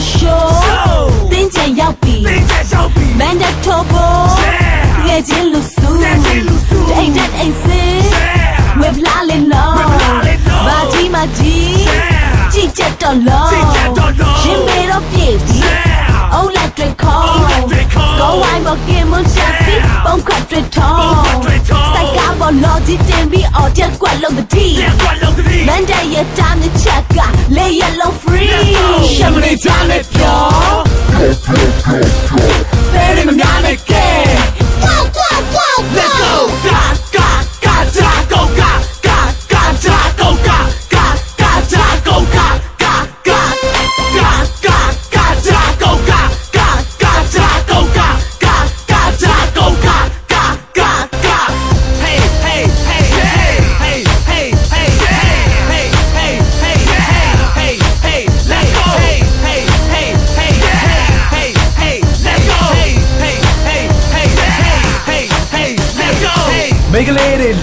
Show，兵将要比，兵将要比，Man the top，越进入。 အိတ်စင်ဝေဖလာလေလောဘာကြီးမကြီးကြည့်ချက်တော့လောရင်မေတော့ပြည့်ပြီအုံးလက်တွေခေါ် Go why more game on shabby ပုံခတ်တွေထောင်းစက်ကဘောလောကြီးတင်ပြီးအော်ချက်ကွက်လုံးတတိမန်တဲ့ရဲ့တားမြချက်ကလေရလုံး free ရှမနေ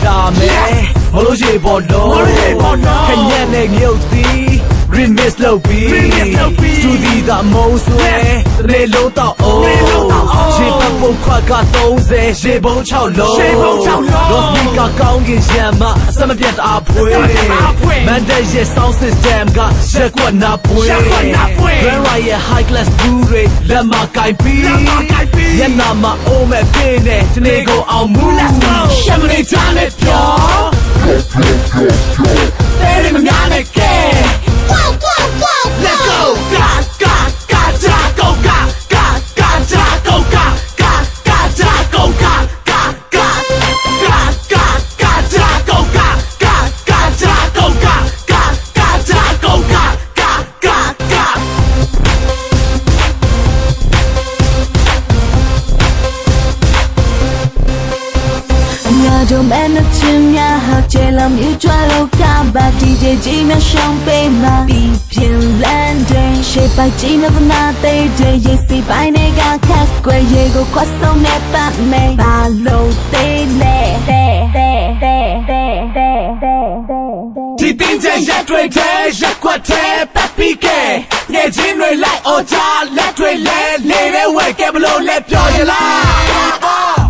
လာမယ်မလို့ရေပေါ်လုံးခညံ့တဲ့မြုပ်သီး remix လုပ်ပြီး remix လုပ်ပြီးသူဒီသာမုံဆွဲတနေ့လုံးတော့အိုးတနေ့လုံးတော့အိုးရှေ့ဘက်ပုံခွက်က30ရေပုံ6လုံးရှေ့ပုံ6လုံးလော့စပီကာကောင်းကင်ရံမအစမပြတ်တအားဖွေးအစမပြတ်တအားဖွေးမန်ဒက်ရဲ့ sound system ကရက်ကွက်နာပွေးရက်ကွက်နာပွေး Grand Ride ရဲ့ high class Blu-ray လက်မကိုင်ပြီးလက်မကိုင်ပြီးညနာမှာအိုးမဲ့ပြင်းနဲ့ဒီနေ့ကိုအောင်မူ Let's go ရှမနေချနဲ့ပြော မဲနှချင်းများဟာကျဲလောင်မြူကြွလို့ကပါ DJ ကြီးများရှောင်းပေးမှာပြီးပြင်းလန်းတဲ့ရှေ့ပိုက်ကြီးနဲ့ဗနာသေးတဲ့ရေစီပိုင်းတွေကခက်ကွယ်ရေကိုခွတ်ဆုံးနဲ့ပတ်မယ်ဘာလို့သေးလဲတဲ့တဲ့တဲ့တဲ့တဲ့တဲ့ဒီတင်ချက်ရက်တွေတဲ့ရက်ကွက်တဲ့ပတ်ပြီးကဲငယ်ချင်းတွေလိုက်အော်ကြလက်တွေလဲနေတဲ့ဝဲကဲဘလို့လဲပြောရလား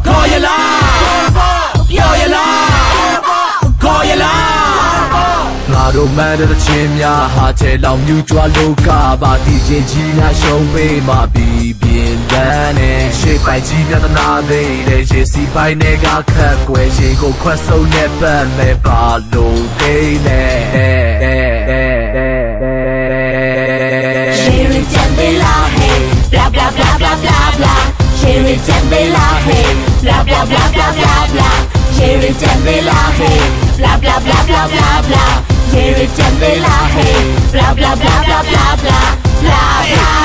ခေါ်ရလား တို့မှန်တဲ့ချင်းများဟာထဲလောင်မြူကြွားလောကပါဒီချင်းကြီးများရှုံးပေးမှပြီးပြင်းတန်းနဲ့ရှေ့ပိုက်ကြီးပြဿနာသိတဲ့ရေစီပိုင်တွေကခက်ကွယ်ရေကိုခွက်ဆုံးနဲ့ပတ်မဲ့ပါလို့သိနေရှင်ရစ်ချန်ဘေလာဟေး bla bla bla bla bla bla ရှင်ရစ်ချန်ဘေလာဟေး bla bla bla bla bla bla ရှင်ရစ်ချန်ဘေလာဟေး bla bla bla bla bla bla Chandela है। Blah blah blah blah blah blah blah blah.